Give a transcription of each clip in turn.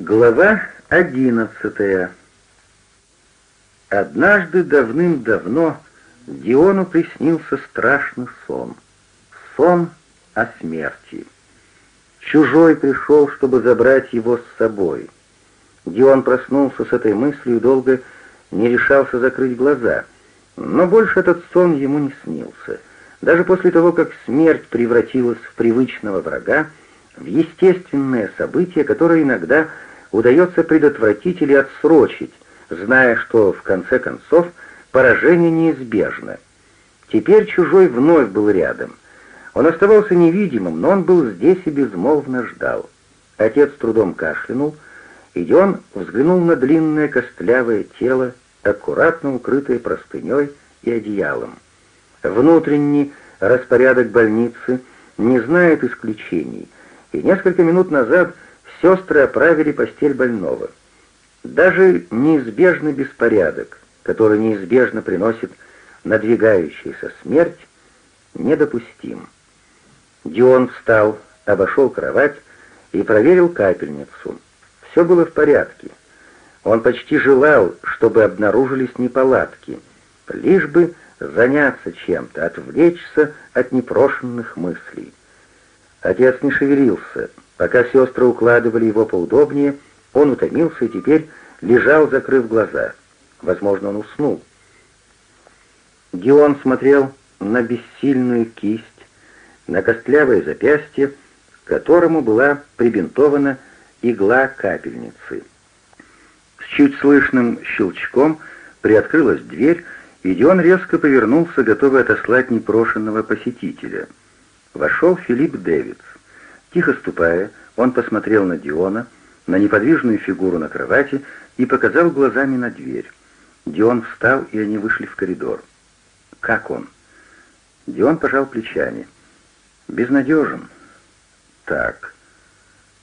Глава одиннадцатая. Однажды давным-давно Диону приснился страшный сон. Сон о смерти. Чужой пришел, чтобы забрать его с собой. Дион проснулся с этой мыслью и долго не решался закрыть глаза. Но больше этот сон ему не снился. Даже после того, как смерть превратилась в привычного врага, в естественное событие, которое иногда удается предотвратить или отсрочить, зная, что в конце концов поражение неизбежно. Теперь чужой вновь был рядом. Он оставался невидимым, но он был здесь и безмолвно ждал. Отец трудом кашлянул, и Дион взглянул на длинное костлявое тело, аккуратно укрытое простыней и одеялом. Внутренний распорядок больницы не знает исключений, и несколько минут назад Сестры оправили постель больного. Даже неизбежный беспорядок, который неизбежно приносит надвигающаяся смерть, недопустим. Дион встал, обошел кровать и проверил капельницу. Все было в порядке. Он почти желал, чтобы обнаружились неполадки, лишь бы заняться чем-то, отвлечься от непрошенных мыслей. Отец не шевелился, Пока сестры укладывали его поудобнее, он утомился и теперь лежал, закрыв глаза. Возможно, он уснул. Дион смотрел на бессильную кисть, на костлявое запястье, к которому была прибинтована игла капельницы. С чуть слышным щелчком приоткрылась дверь, и Дион резко повернулся, готовый отослать непрошенного посетителя. Вошел Филипп Дэвидс. Тихо ступая, он посмотрел на Диона, на неподвижную фигуру на кровати и показал глазами на дверь. Дион встал, и они вышли в коридор. «Как он?» Дион пожал плечами. «Безнадежен». «Так».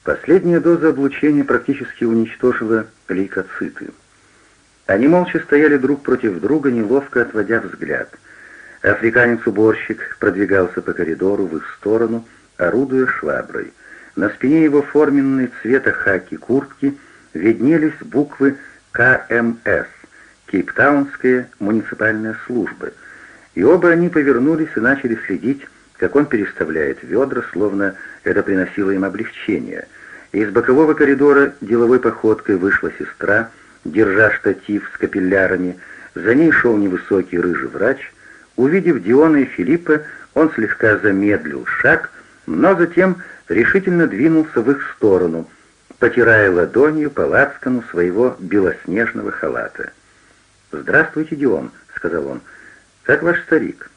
Последняя доза облучения практически уничтожила лейкоциты. Они молча стояли друг против друга, неловко отводя взгляд. Африканец-уборщик продвигался по коридору в их сторону, орудуя шваброй. На спине его форменной цвета хаки куртки виднелись буквы КМС, Кейптаунская муниципальная служба, и оба они повернулись и начали следить, как он переставляет ведра, словно это приносило им облегчение. Из бокового коридора деловой походкой вышла сестра, держа штатив с капиллярами, за ней шел невысокий рыжий врач. Увидев Диона и Филиппа, он слегка замедлил шаг, но затем решительно двинулся в их сторону, потирая ладонью по лацкану своего белоснежного халата. «Здравствуйте, Дион», — сказал он. «Как ваш старик?»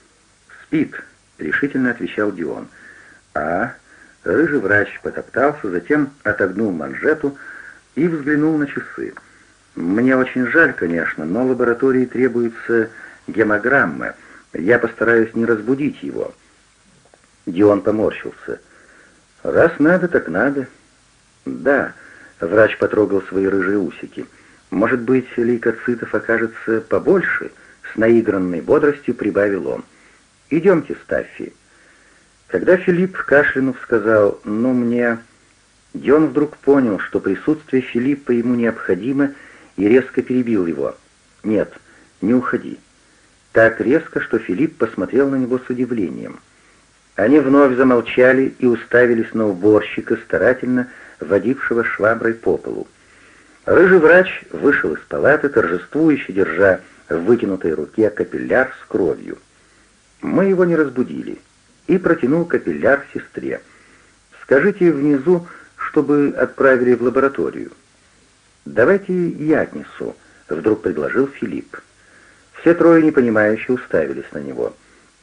«Спит», — решительно отвечал Дион. «А?» Рыжий врач потоптался, затем отогнул манжету и взглянул на часы. «Мне очень жаль, конечно, но лаборатории требуется гемограмма. Я постараюсь не разбудить его». Дион поморщился. «Раз надо, так надо». «Да», — врач потрогал свои рыжие усики. «Может быть, лейкоцитов окажется побольше?» С наигранной бодростью прибавил он. «Идемте, Стаффи». Когда Филипп кашлянув сказал «ну мне...» Дион вдруг понял, что присутствие Филиппа ему необходимо, и резко перебил его. «Нет, не уходи». Так резко, что Филипп посмотрел на него с удивлением. Они вновь замолчали и уставились на уборщика, старательно водившего шваброй по полу. Рыжий врач вышел из палаты, торжествующе держа в вытянутой руке капилляр с кровью. Мы его не разбудили, и протянул капилляр сестре. «Скажите внизу, чтобы отправили в лабораторию». «Давайте я отнесу», — вдруг предложил Филипп. Все трое непонимающе уставились на него.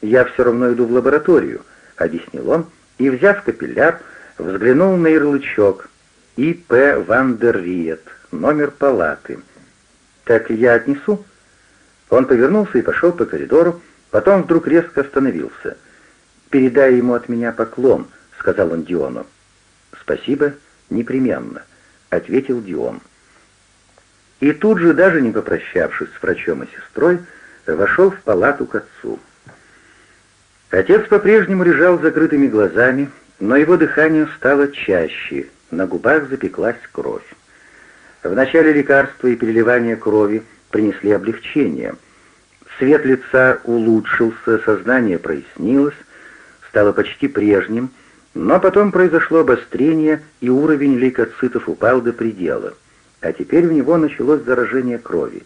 «Я все равно иду в лабораторию», — объяснил он, и, взяв капилляр, взглянул на ярлычок «И.П. Вандерриет, номер палаты». «Так я отнесу?» Он повернулся и пошел по коридору, потом вдруг резко остановился. «Передай ему от меня поклон», — сказал он Диону. «Спасибо, непременно», — ответил Дион. И тут же, даже не попрощавшись с врачом и сестрой, вошел в палату к отцу. Отец по-прежнему лежал закрытыми глазами, но его дыхание стало чаще, на губах запеклась кровь. Вначале лекарства и переливание крови принесли облегчение. Цвет лица улучшился, сознание прояснилось, стало почти прежним, но потом произошло обострение, и уровень лейкоцитов упал до предела, а теперь у него началось заражение крови.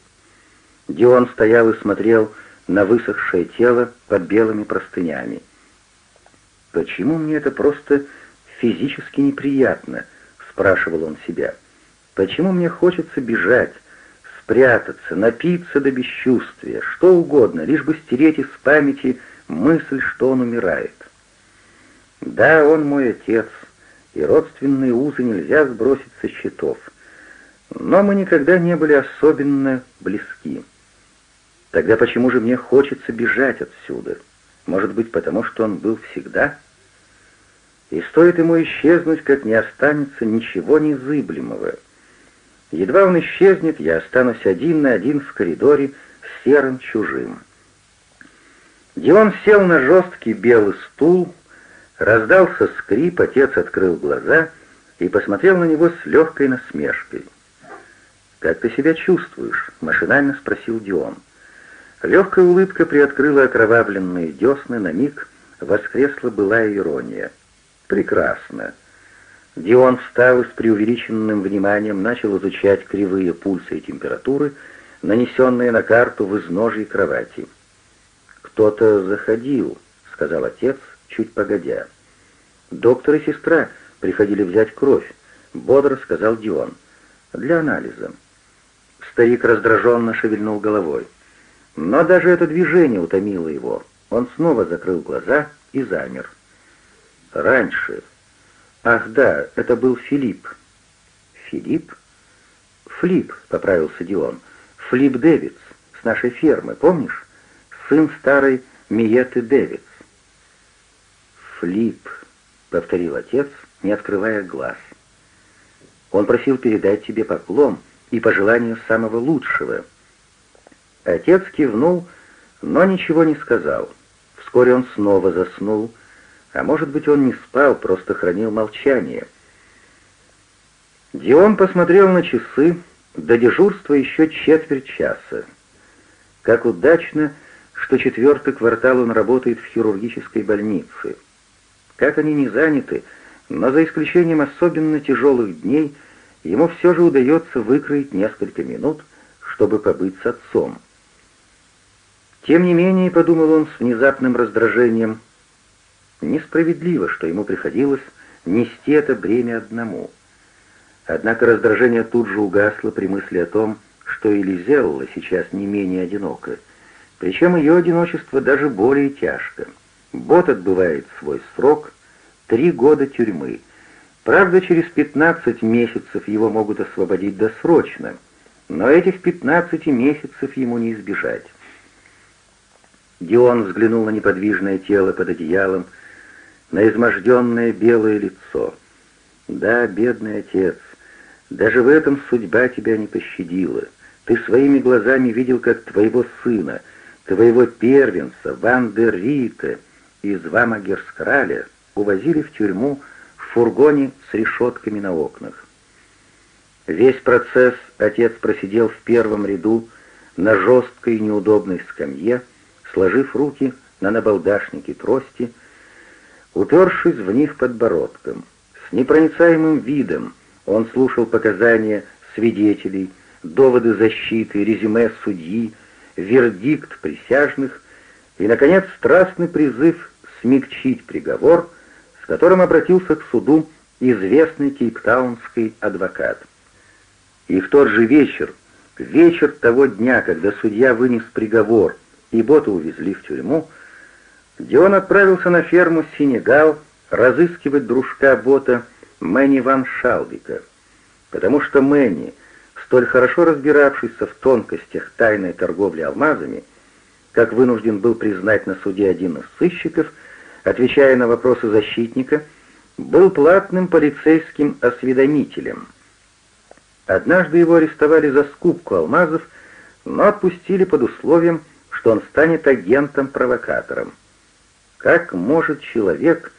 Дион стоял и смотрел на высохшее тело под белыми простынями. «Почему мне это просто физически неприятно?» — спрашивал он себя. «Почему мне хочется бежать, спрятаться, напиться до бесчувствия, что угодно, лишь бы стереть из памяти мысль, что он умирает?» Да, он мой отец, и родственные узы нельзя сбросить со счетов. Но мы никогда не были особенно близки. Тогда почему же мне хочется бежать отсюда? Может быть, потому что он был всегда? И стоит ему исчезнуть, как не останется ничего незыблемого. Едва он исчезнет, я останусь один на один в коридоре с серым чужим. Дион сел на жесткий белый стул, Раздался скрип, отец открыл глаза и посмотрел на него с легкой насмешкой. «Как ты себя чувствуешь?» — машинально спросил Дион. Легкая улыбка приоткрыла окровавленные десны, на миг воскресла былая ирония. «Прекрасно». Дион встал и с преувеличенным вниманием начал изучать кривые пульсы и температуры, нанесенные на карту в изножье кровати. «Кто-то заходил», — сказал отец, чуть погодя. «Доктор и сестра приходили взять кровь», — бодро сказал Дион. «Для анализа». Старик раздраженно шевельнул головой. Но даже это движение утомило его. Он снова закрыл глаза и замер. «Раньше...» «Ах да, это был Филипп». «Филипп?» «Флип», — поправился Дион. «Флип Дэвидс, с нашей фермы, помнишь? Сын старой Миеты Дэвидс». «Флип», — повторил отец, не открывая глаз. «Он просил передать тебе поклон и пожелание самого лучшего». Отец кивнул, но ничего не сказал. Вскоре он снова заснул, а может быть, он не спал, просто хранил молчание. Дион посмотрел на часы, до дежурства еще четверть часа. Как удачно, что четвертый квартал он работает в хирургической больнице. Как они не заняты, но за исключением особенно тяжелых дней, ему все же удается выкроить несколько минут, чтобы побыть с отцом. Тем не менее, подумал он с внезапным раздражением, несправедливо, что ему приходилось нести это бремя одному. Однако раздражение тут же угасло при мысли о том, что и Лизелла сейчас не менее одинока, причем ее одиночество даже более тяжко. Бот отбывает свой срок, три года тюрьмы. Правда, через 15 месяцев его могут освободить досрочно, но этих 15 месяцев ему не избежать. Дион взглянул на неподвижное тело под одеялом, на изможденное белое лицо. «Да, бедный отец, даже в этом судьба тебя не пощадила. Ты своими глазами видел, как твоего сына, твоего первенца, Ван дер Рита, из Вамагерскраля увозили в тюрьму в фургоне с решетками на окнах. Весь процесс отец просидел в первом ряду на жесткой неудобной скамье, сложив руки на набалдашнике трости, упершись в них подбородком. С непроницаемым видом он слушал показания свидетелей, доводы защиты, резюме судьи, вердикт присяжных и, наконец, страстный призыв смягчить приговор, с которым обратился к суду известный кейптаунский адвокат. И в тот же вечер, вечер того дня, когда судья вынес приговор и Бота увезли в тюрьму, Дион отправился на ферму Сенегал разыскивать дружка Бота Мэнни Ван Шалвика, потому что Мэнни, столь хорошо разбиравшийся в тонкостях тайной торговли алмазами, как вынужден был признать на суде один из сыщиков, отвечая на вопросы защитника, был платным полицейским осведомителем. Однажды его арестовали за скупку алмазов, но отпустили под условием, что он станет агентом-провокатором. Как может человек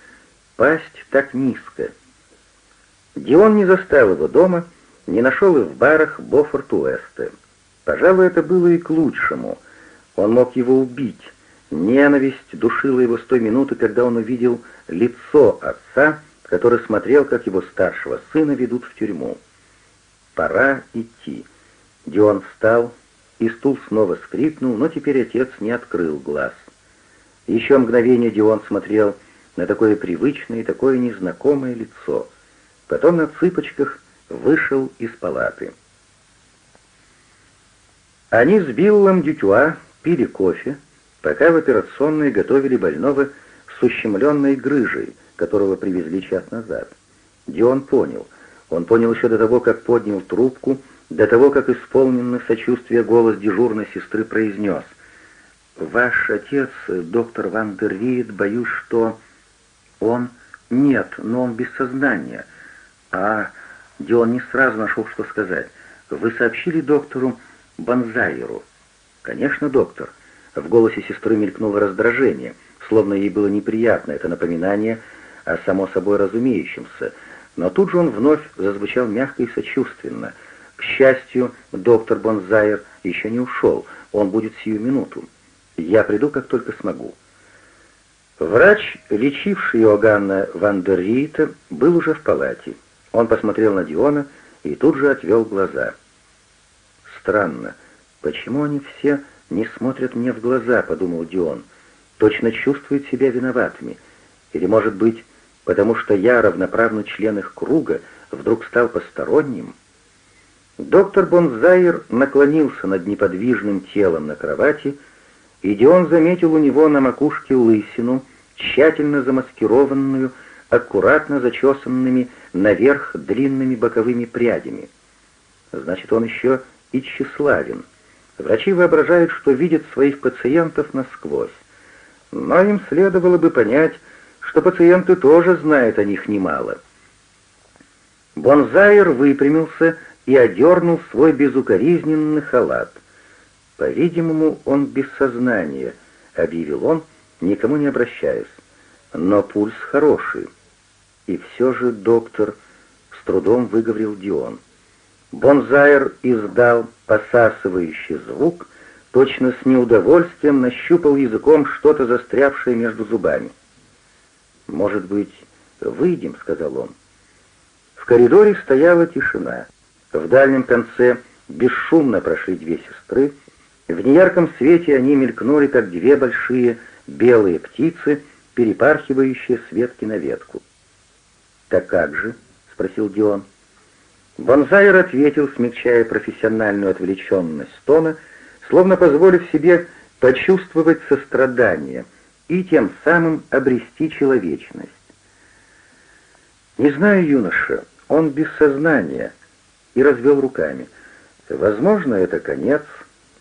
пасть так низко? Дион не застал его дома, не нашел и в барах Бофорт-Уэста. Пожалуй, это было и к лучшему. Он мог его убить. Ненависть душила его с той минуты, когда он увидел лицо отца, который смотрел, как его старшего сына ведут в тюрьму. Пора идти. Дион встал, и стул снова скрипнул, но теперь отец не открыл глаз. Еще мгновение Дион смотрел на такое привычное и такое незнакомое лицо. Потом на цыпочках вышел из палаты. Они с Биллом Дютюа пили кофе, пока в операционной готовили больного с ущемленной грыжей, которого привезли час назад. Дион понял. Он понял еще до того, как поднял трубку, до того, как исполненный сочувствия голос дежурной сестры произнес — «Ваш отец, доктор Ван дер Риет, боюсь, что он...» «Нет, но он без сознания». «А...» Дион не сразу нашел, что сказать. «Вы сообщили доктору Бонзайеру?» «Конечно, доктор». В голосе сестры мелькнуло раздражение, словно ей было неприятно это напоминание о само собой разумеющемся. Но тут же он вновь зазвучал мягко и сочувственно. К счастью, доктор Бонзайер еще не ушел, он будет сию минуту. Я приду, как только смогу». Врач, лечивший Иоганна Ван был уже в палате. Он посмотрел на Диона и тут же отвел глаза. «Странно, почему они все не смотрят мне в глаза?» — подумал Дион. «Точно чувствуют себя виноватыми. Или, может быть, потому что я, равноправный член их круга, вдруг стал посторонним?» Доктор Бонзайер наклонился над неподвижным телом на кровати и Дион заметил у него на макушке лысину, тщательно замаскированную, аккуратно зачесанными наверх длинными боковыми прядями. Значит, он еще и тщеславен. Врачи воображают, что видят своих пациентов насквозь. Но им следовало бы понять, что пациенты тоже знают о них немало. Бонзайер выпрямился и одернул свой безукоризненный халат. «По-видимому, он без сознания», — объявил он, никому не обращаясь. «Но пульс хороший». «И все же, доктор», — с трудом выговорил Дион. Бонзайр издал посасывающий звук, точно с неудовольствием нащупал языком что-то застрявшее между зубами. «Может быть, выйдем?» — сказал он. В коридоре стояла тишина. В дальнем конце бесшумно прошли две сестры, в неярком свете они мелькнули, как две большие белые птицы, перепархивающие с ветки на ветку. «Так как же?» — спросил Дион. Бонзайр ответил, смягчая профессиональную отвлеченность тона, словно позволив себе почувствовать сострадание и тем самым обрести человечность. «Не знаю, юноша, он без сознания», и развел руками. «Возможно, это конец,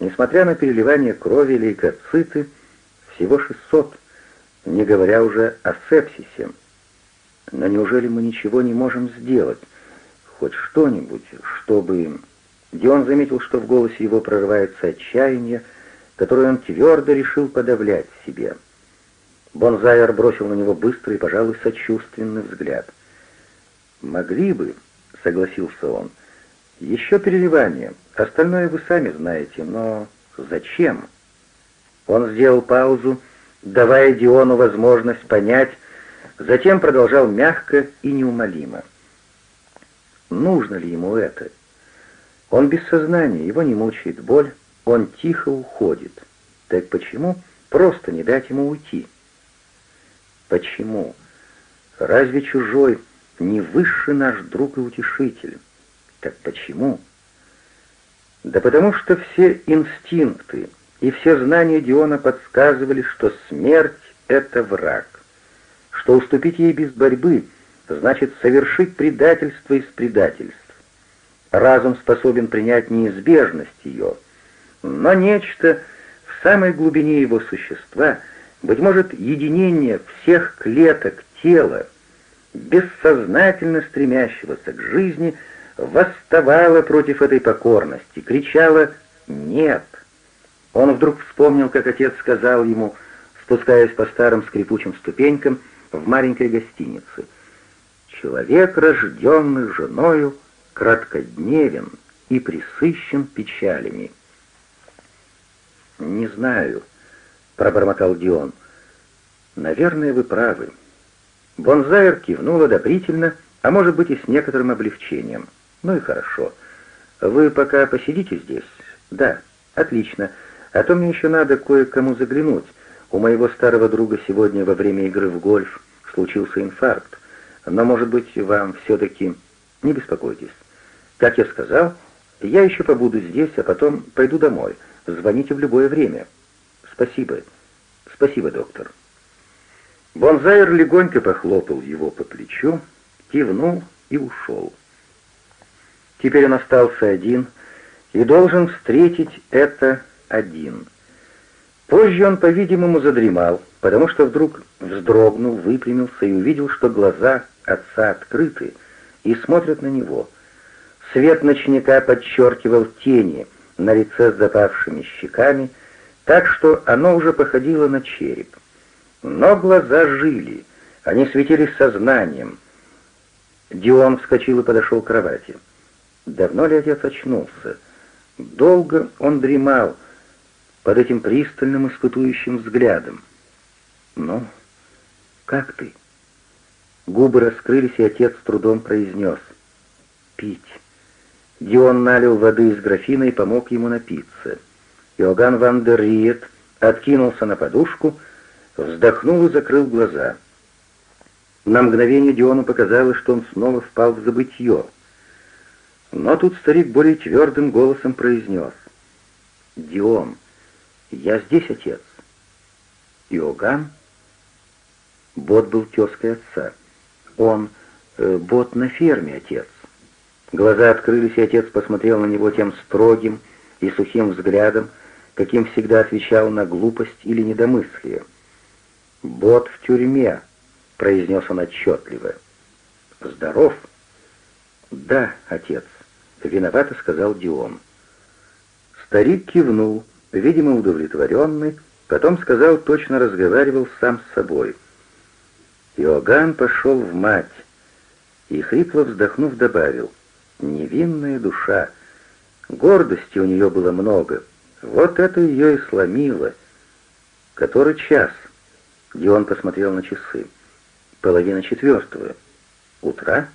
Несмотря на переливание крови лейкоциты, всего 600, не говоря уже о сепсисе. Но неужели мы ничего не можем сделать? Хоть что-нибудь, чтобы... Дион заметил, что в голосе его прорывается отчаяние, которое он твердо решил подавлять в себе. Бонзайер бросил на него быстрый пожалуй, сочувственный взгляд. «Могли бы», — согласился он, — еще переливание. Остальное вы сами знаете, но зачем? Он сделал паузу, давая Диону возможность понять, затем продолжал мягко и неумолимо. Нужно ли ему это? Он без сознания, его не мучает боль, он тихо уходит. Так почему просто не дать ему уйти? Почему? Разве чужой не высший наш друг и утешитель? Так почему? Да потому что все инстинкты и все знания Диона подсказывали, что смерть — это враг, что уступить ей без борьбы значит совершить предательство из предательств. Разум способен принять неизбежность ее, но нечто в самой глубине его существа, быть может, единение всех клеток тела, бессознательно стремящегося к жизни — восставала против этой покорности, кричала «нет». Он вдруг вспомнил, как отец сказал ему, спускаясь по старым скрипучим ступенькам в маленькой гостинице, «Человек, рожденный женою, краткодневен и присыщен печалями. «Не знаю», — пробормотал Дион. «Наверное, вы правы». Бонзайр кивнул одобрительно, а может быть и с некоторым облегчением. «Ну и хорошо. Вы пока посидите здесь?» «Да, отлично. А то мне еще надо кое-кому заглянуть. У моего старого друга сегодня во время игры в гольф случился инфаркт. Но, может быть, вам все-таки... Не беспокойтесь. Как я сказал, я еще побуду здесь, а потом пойду домой. Звоните в любое время. Спасибо. Спасибо, доктор. Бонзайр легонько похлопал его по плечу, кивнул и ушел. Теперь он остался один и должен встретить это один. Позже он, по-видимому, задремал, потому что вдруг вздрогнул, выпрямился и увидел, что глаза отца открыты и смотрят на него. Свет ночника подчеркивал тени на лице с запавшими щеками, так что оно уже походило на череп. Но глаза жили, они светились сознанием. Дион вскочил и подошел к кровати. Давно ли отец очнулся? Долго он дремал, под этим пристальным испытующим взглядом. «Ну, как ты?» Губы раскрылись, и отец с трудом произнес. «Пить». Дион налил воды из графина и помог ему напиться. Иоганн ван дер Риет откинулся на подушку, вздохнул и закрыл глаза. На мгновение Диону показалось, что он снова впал в забытье. Но тут старик более твердым голосом произнес. «Дион, «Я здесь, отец». Иоганн? Бот был тезкой отца. Он... Э, бот на ферме, отец. Глаза открылись, и отец посмотрел на него тем строгим и сухим взглядом, каким всегда отвечал на глупость или недомыслие. «Бот в тюрьме», — произнес он отчетливо. «Здоров?» «Да, отец», — виновато сказал Дион. Старик кивнул, видимо, удовлетворенный, потом сказал, точно разговаривал сам с собой. Иоганн пошел в мать и, хрипло вздохнув, добавил, «Невинная душа, гордости у нее было много, вот это ее и сломило. Который час?» Дион посмотрел на часы. «Половина четвертого. Утра?»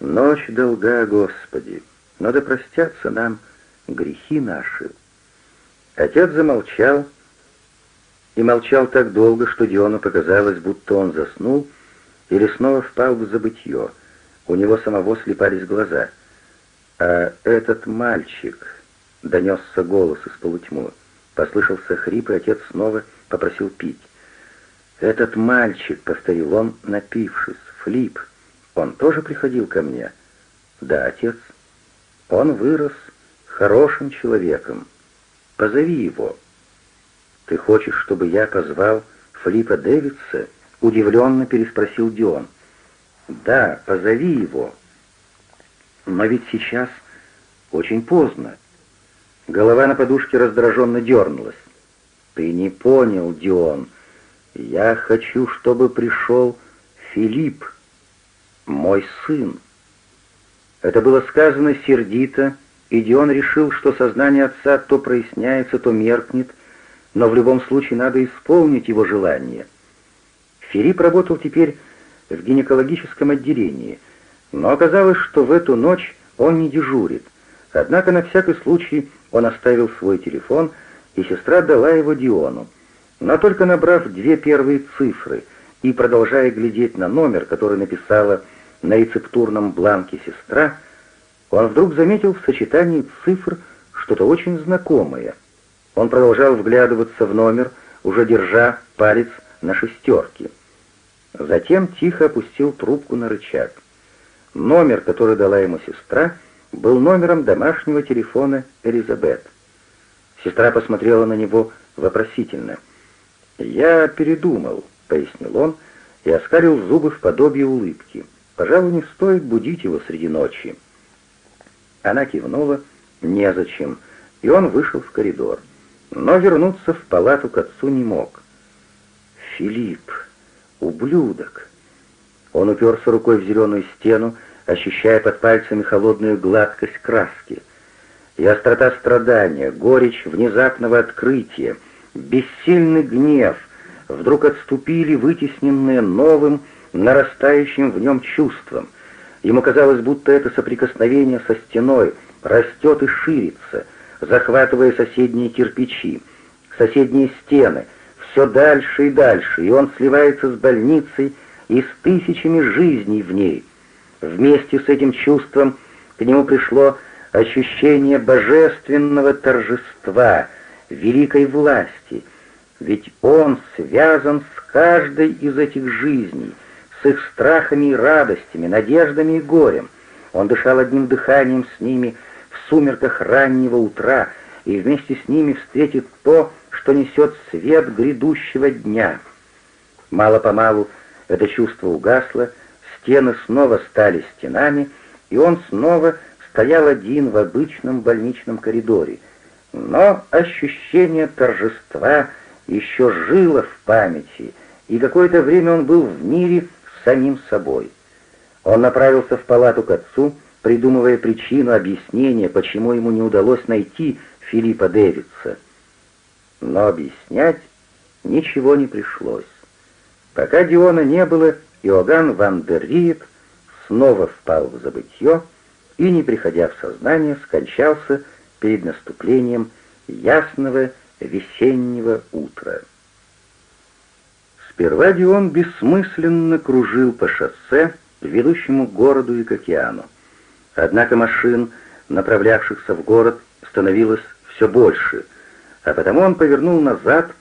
«Ночь долга, Господи, надо простятся нам грехи наши». Отец замолчал, и молчал так долго, что Диону показалось, будто он заснул или снова впал в забытье. У него самого слепались глаза. «А этот мальчик...» — донесся голос из полутьмы. Послышался хрип, и отец снова попросил пить. «Этот мальчик», — повторил он, напившись, — «Флип, он тоже приходил ко мне?» «Да, отец. Он вырос хорошим человеком». Позови его». «Ты хочешь, чтобы я позвал Флипа Дэвидса?» — удивленно переспросил Дион. «Да, позови его». «Но ведь сейчас очень поздно». Голова на подушке раздраженно дернулась. «Ты не понял, Дион. Я хочу, чтобы пришел Филипп, мой сын». Это было сказано сердито, и Дион решил, что сознание отца то проясняется, то меркнет, но в любом случае надо исполнить его желание. Филипп работал теперь в гинекологическом отделении, но оказалось, что в эту ночь он не дежурит. Однако на всякий случай он оставил свой телефон, и сестра дала его Диону. Но только набрав две первые цифры и продолжая глядеть на номер, который написала на рецептурном бланке сестра, он вдруг заметил в сочетании цифр что-то очень знакомое. Он продолжал вглядываться в номер, уже держа палец на шестерке. Затем тихо опустил трубку на рычаг. Номер, который дала ему сестра, был номером домашнего телефона Элизабет. Сестра посмотрела на него вопросительно. «Я передумал», — пояснил он, и оскалил зубы в подобие улыбки. «Пожалуй, не стоит будить его среди ночи». Она кивнула «незачем», и он вышел в коридор. Но вернуться в палату к отцу не мог. «Филипп, ублюдок!» Он уперся рукой в зеленую стену ощущая под пальцами холодную гладкость краски. И острота страдания, горечь внезапного открытия, бессильный гнев вдруг отступили, вытесненные новым, нарастающим в нем чувством. Ему казалось, будто это соприкосновение со стеной растет и ширится, захватывая соседние кирпичи, соседние стены, все дальше и дальше, и он сливается с больницей и с тысячами жизней в ней. Вместе с этим чувством к нему пришло ощущение божественного торжества, великой власти, ведь он связан с каждой из этих жизней, с их страхами и радостями, надеждами и горем. Он дышал одним дыханием с ними в сумерках раннего утра и вместе с ними встретит то, что несет свет грядущего дня. Мало-помалу это чувство угасло, стены снова стали стенами, и он снова стоял один в обычном больничном коридоре. Но ощущение торжества еще жило в памяти, и какое-то время он был в мире с самим собой. Он направился в палату к отцу, придумывая причину объяснения, почему ему не удалось найти Филиппа Дэвидса. Но объяснять ничего не пришлось. Пока Диона не было, Иоганн ван дер Риет снова впал в забытье и, не приходя в сознание, скончался перед наступлением ясного весеннего утра. Сперва Дион бессмысленно кружил по шоссе, ведущему к городу и к океану. Однако машин, направлявшихся в город, становилось все больше, а потому он повернул назад,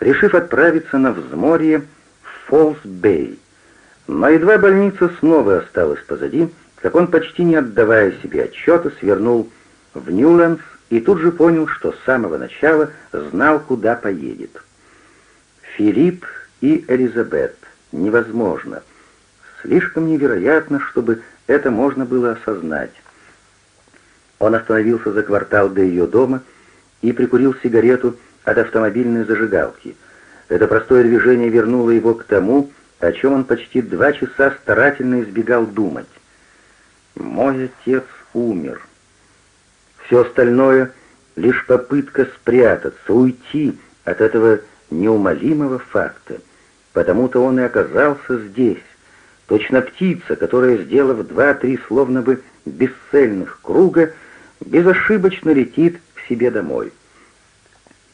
решив отправиться на взморье в Фолс-Бэй. Но едва больница снова осталась позади, как он, почти не отдавая себе отчета, свернул в Ньюлендс и тут же понял, что с самого начала знал, куда поедет. Филипп и Элизабет. Невозможно. Слишком невероятно, чтобы это можно было осознать. Он остановился за квартал до ее дома и прикурил сигарету от автомобильной зажигалки. Это простое движение вернуло его к тому, о чем он почти два часа старательно избегал думать. «Мой отец умер». Все остальное — лишь попытка спрятаться, уйти от этого неумолимого факта. Потому-то он и оказался здесь. Точно птица, которая, сделав два-три словно бы бесцельных круга, безошибочно летит к себе домой.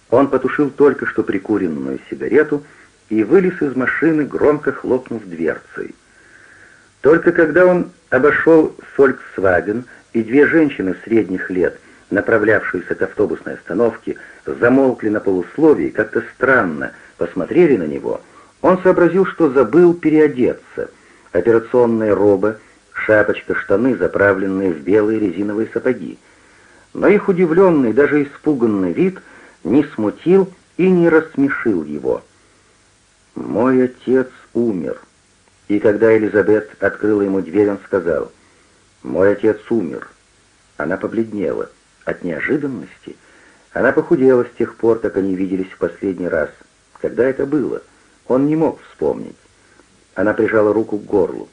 Он потушил только что прикуренную сигарету и вылез из машины, громко хлопнув дверцей. Только когда он обошел «Фольксваген», и две женщины средних лет, направлявшиеся к автобусной остановке, замолкли на полусловии как-то странно посмотрели на него, он сообразил, что забыл переодеться. Операционная роба, шапочка, штаны, заправленные в белые резиновые сапоги. Но их удивленный, даже испуганный вид не смутил и не рассмешил его. «Мой отец умер». И когда Элизабет открыла ему дверь, он сказал — мой отец умер. Она побледнела. От неожиданности она похудела с тех пор, как они виделись в последний раз. Когда это было? Он не мог вспомнить. Она прижала руку к горлу.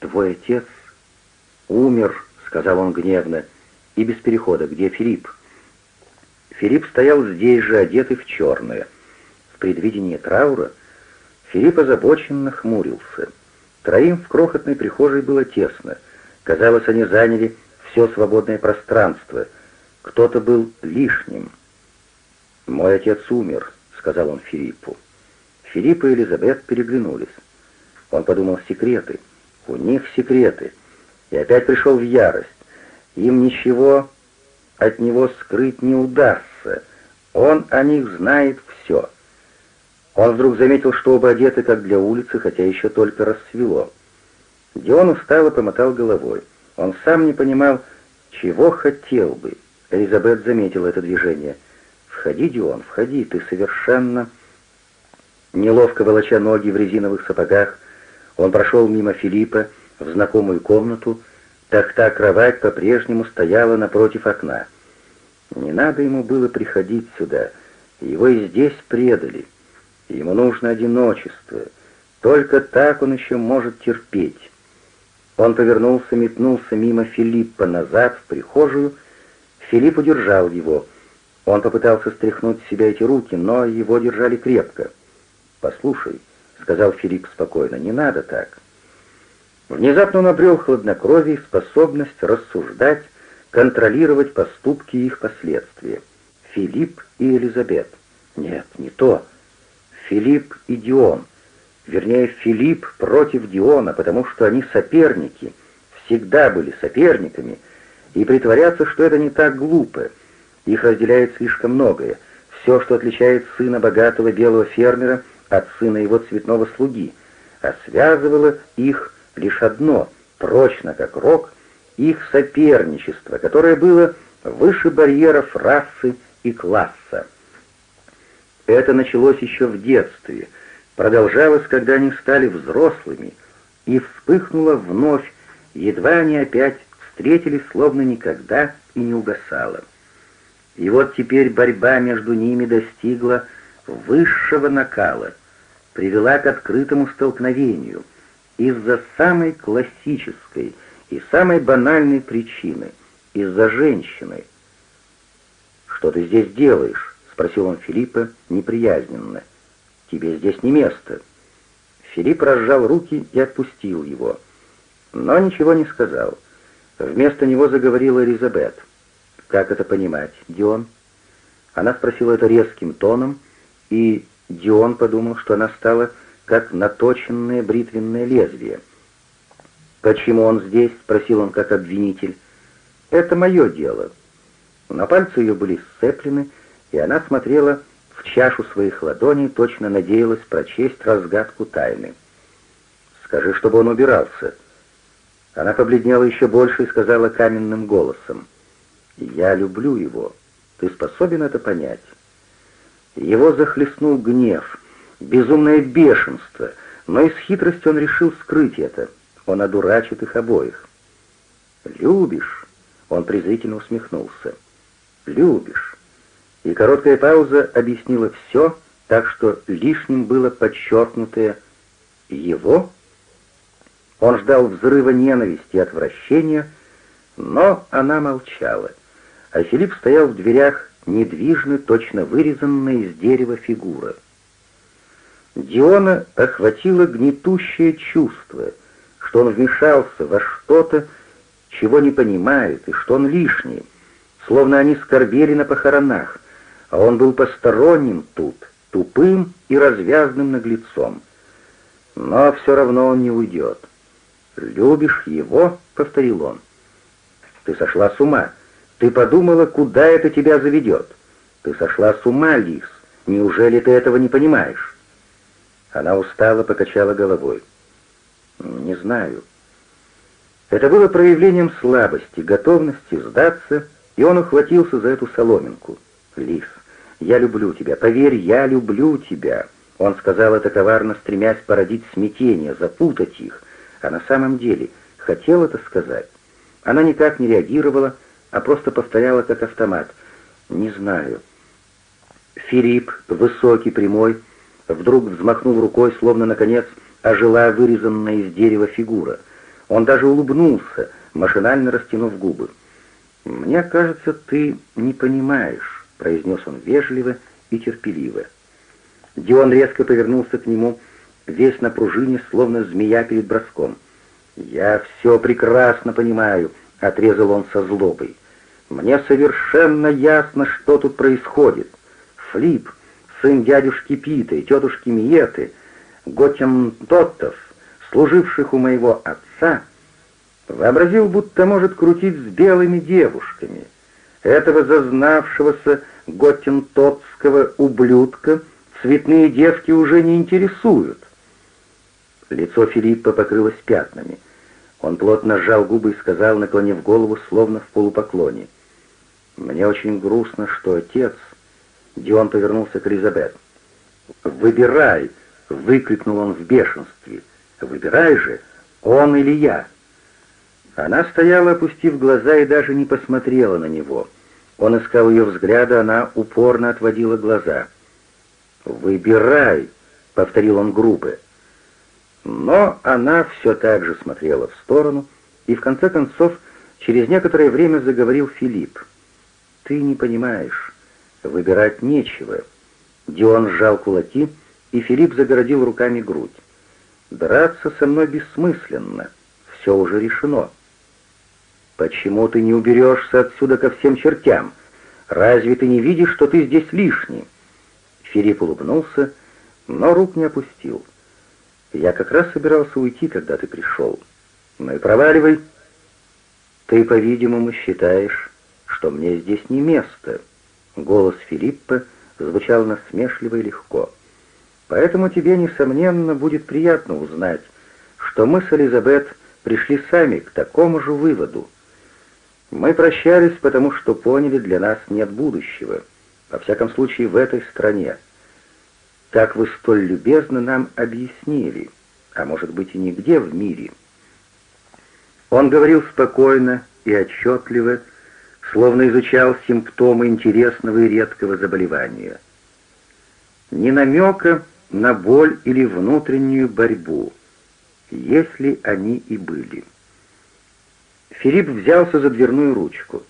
«Твой отец умер», — сказал он гневно, и без перехода. «Где Филипп?» Филипп стоял здесь же, одетый в черное. В предвидении траура Филипп озабоченно хмурился. Троим в крохотной прихожей было тесно. Казалось, они заняли все свободное пространство. Кто-то был лишним. «Мой отец умер», — сказал он Филиппу. Филипп и Элизабет переглянулись. Он подумал секреты. У них секреты. И опять пришел в ярость. Им ничего от него скрыть не удастся. Он о них знает все. Он вдруг заметил, что оба одеты как для улицы, хотя еще только рассвело. Дион устало помотал головой. Он сам не понимал, чего хотел бы. Элизабет заметила это движение. «Входи, Дион, входи, ты совершенно...» Неловко волоча ноги в резиновых сапогах, он прошел мимо Филиппа в знакомую комнату. Тахта кровать по-прежнему стояла напротив окна. Не надо ему было приходить сюда. Его и здесь предали. Ему нужно одиночество. Только так он еще может терпеть. Он повернулся, метнулся мимо Филиппа назад в прихожую. Филипп удержал его. Он попытался стряхнуть с себя эти руки, но его держали крепко. «Послушай», — сказал Филипп спокойно, — «не надо так». Внезапно он обрел хладнокровие и способность рассуждать, контролировать поступки и их последствия. Филипп и Элизабет. Нет, не то. Филипп и Дион. Вернее, Филипп против Диона, потому что они соперники, всегда были соперниками, и притворяться, что это не так глупо. Их разделяет слишком многое. Все, что отличает сына богатого белого фермера от сына его цветного слуги, а связывало их лишь одно, прочно как рок, их соперничество, которое было выше барьеров расы и класса. Это началось еще в детстве, продолжалось, когда они стали взрослыми, и вспыхнуло вновь, едва они опять встретились, словно никогда и не угасало. И вот теперь борьба между ними достигла высшего накала, привела к открытому столкновению из-за самой классической и самой банальной причины, из-за женщины. «Что ты здесь делаешь?» спросил он Филиппа неприязненно. «Тебе здесь не место». Филипп разжал руки и отпустил его, но ничего не сказал. Вместо него заговорила Элизабет. «Как это понимать, Дион?» Она спросила это резким тоном, и Дион подумал, что она стала как наточенное бритвенное лезвие. «Почему он здесь?» — спросил он как обвинитель. «Это мое дело». На пальцы ее были сцеплены, и она смотрела в чашу своих ладоней, точно надеялась прочесть разгадку тайны. «Скажи, чтобы он убирался». Она побледнела еще больше и сказала каменным голосом. «Я люблю его. Ты способен это понять?» Его захлестнул гнев, безумное бешенство, но из хитрости он решил скрыть это. Он одурачит их обоих. «Любишь?» — он презрительно усмехнулся. «Любишь?» И короткая пауза объяснила все, так что лишним было подчеркнутое «его». Он ждал взрыва ненависти и отвращения, но она молчала, а Филипп стоял в дверях, недвижно, точно вырезанная из дерева фигура. Диона охватило гнетущее чувство, что он вмешался во что-то, чего не понимает, и что он лишний, словно они скорбели на похоронах, а он был посторонним тут, тупым и развязным наглецом. Но все равно он не уйдет. «Любишь его?» — повторил он. «Ты сошла с ума. Ты подумала, куда это тебя заведет. Ты сошла с ума, Лис. Неужели ты этого не понимаешь?» Она устало покачала головой. «Не знаю». Это было проявлением слабости, готовности сдаться, и он ухватился за эту соломинку. «Лис, я люблю тебя, поверь, я люблю тебя». Он сказал это коварно, стремясь породить смятение, запутать их, а на самом деле хотел это сказать. Она никак не реагировала, а просто повторяла как автомат. «Не знаю». Филипп, высокий, прямой, вдруг взмахнул рукой, словно, наконец, ожила вырезанная из дерева фигура. Он даже улыбнулся, машинально растянув губы. «Мне кажется, ты не понимаешь». — произнес он вежливо и терпеливо. Дион резко повернулся к нему, весь на пружине, словно змея перед броском. «Я все прекрасно понимаю», — отрезал он со злобой. «Мне совершенно ясно, что тут происходит. Флип, сын дядюшки Пита и тетушки Миеты, Готем Тоттов, служивших у моего отца, вообразил, будто может крутить с белыми девушками». Этого зазнавшегося готентотского ублюдка цветные девки уже не интересуют. Лицо Филиппа покрылось пятнами. Он плотно сжал губы и сказал, наклонив голову, словно в полупоклоне. «Мне очень грустно, что отец...» Дион повернулся к Элизабет. «Выбирай!» — выкрикнул он в бешенстве. «Выбирай же, он или я!» Она стояла, опустив глаза, и даже не посмотрела на него — он искал ее взгляда, она упорно отводила глаза. «Выбирай», — повторил он грубо. Но она все так же смотрела в сторону, и в конце концов через некоторое время заговорил Филипп. «Ты не понимаешь, выбирать нечего». Дион сжал кулаки, и Филипп загородил руками грудь. «Драться со мной бессмысленно, все уже решено». «Почему ты не уберешься отсюда ко всем чертям? Разве ты не видишь, что ты здесь лишний?» Филипп улыбнулся, но рук не опустил. Я как раз собирался уйти, когда ты пришел. Ну и проваливай. Ты, по-видимому, считаешь, что мне здесь не место. Голос Филиппа звучал насмешливо и легко. Поэтому тебе, несомненно, будет приятно узнать, что мы с Элизабет пришли сами к такому же выводу. Мы прощались, потому что поняли, для нас нет будущего, во всяком случае в этой стране как вы столь любезно нам объяснили, а может быть и нигде в мире. Он говорил спокойно и отчетливо, словно изучал симптомы интересного и редкого заболевания. Ни намека на боль или внутреннюю борьбу, если они и были. Филипп взялся за дверную ручку.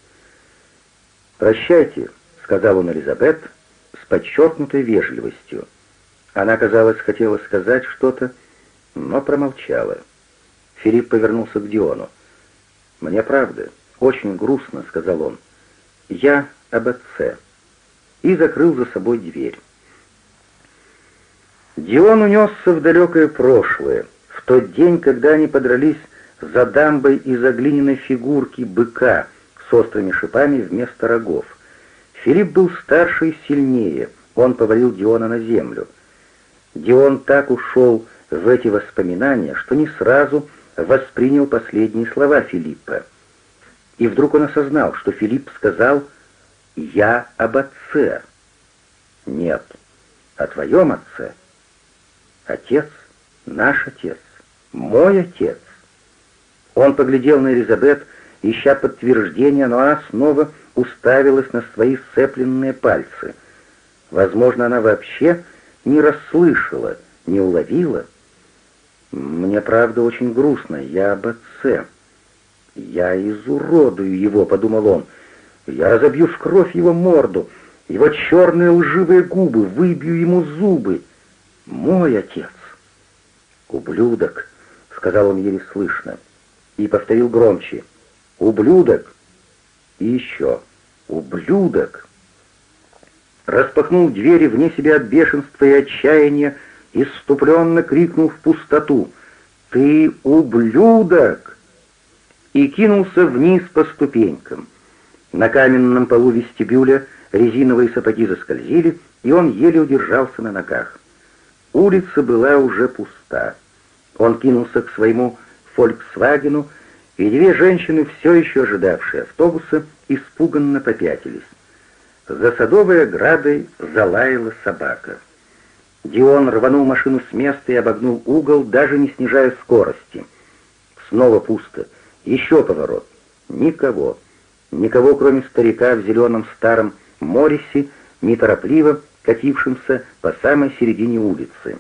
«Прощайте», — сказал он Элизабет с подчеркнутой вежливостью. Она, казалось, хотела сказать что-то, но промолчала. Филипп повернулся к Диону. «Мне правда, очень грустно», — сказал он. «Я об отце». И закрыл за собой дверь. Дион унесся в далекое прошлое, в тот день, когда они подрались за дамбой из-за глиняной фигурки быка с острыми шипами вместо рогов. Филипп был старше и сильнее, он повалил Диона на землю. Дион так ушел в эти воспоминания, что не сразу воспринял последние слова Филиппа. И вдруг он осознал, что Филипп сказал «Я об отце». «Нет, о твоем отце». «Отец, наш отец, мой отец». Он поглядел на Элизабет, ища подтверждения, но она снова уставилась на свои сцепленные пальцы. Возможно, она вообще не расслышала, не уловила. Мне, правда, очень грустно. Я об отце. Я изуродую его, подумал он. Я разобью в кровь его морду, его черные лживые губы, выбью ему зубы. Мой отец. Ублюдок, сказал он еле слышно, и повторил громче. Ублюдок. И еще. Ублюдок распахнул двери вне себя от бешенства и отчаяния, иступленно крикнул в пустоту «Ты ублюдок!» и кинулся вниз по ступенькам. На каменном полу вестибюля резиновые сапоги заскользили, и он еле удержался на ногах. Улица была уже пуста. Он кинулся к своему «Фольксвагену», и две женщины, все еще ожидавшие автобуса, испуганно попятились. За садовой оградой залаяла собака. Дион рванул машину с места и обогнул угол, даже не снижая скорости. Снова пусто. Еще поворот. Никого. Никого, кроме старика в зеленом старом Моррисе, неторопливо катившимся по самой середине улицы.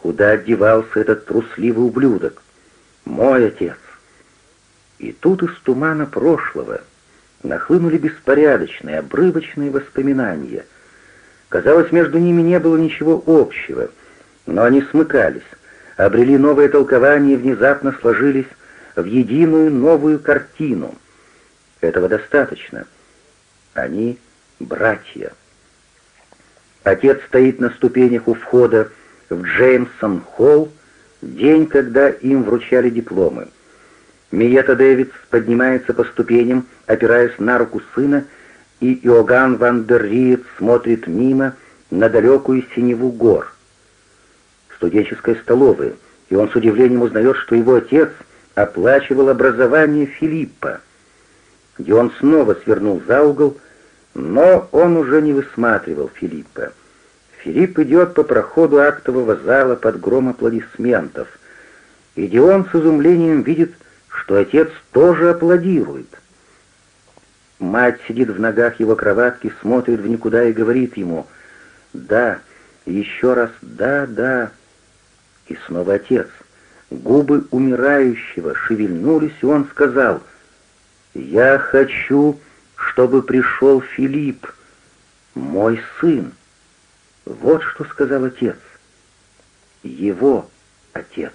Куда девался этот трусливый ублюдок? Мой отец. И тут из тумана прошлого — нахлынули беспорядочные, обрывочные воспоминания. Казалось, между ними не было ничего общего, но они смыкались, обрели новое толкование и внезапно сложились в единую новую картину. Этого достаточно. Они братья. Отец стоит на ступенях у входа в Джеймсон-холл, день, когда им вручали дипломы. Миета Дэвидс поднимается по ступеням, опираясь на руку сына, и Иоганн ван дер Риет смотрит мимо на далекую синеву гор. Студенческая столовая, и он с удивлением узнает, что его отец оплачивал образование Филиппа. И он снова свернул за угол, но он уже не высматривал Филиппа. Филипп идет по проходу актового зала под гром аплодисментов, и Дион с изумлением видит, что отец тоже аплодирует. Мать сидит в ногах его кроватки, смотрит в никуда и говорит ему «Да, еще раз да, да». И снова отец. Губы умирающего шевельнулись, и он сказал, «Я хочу, чтобы пришел Филипп, мой сын». Вот что сказал отец. Его отец.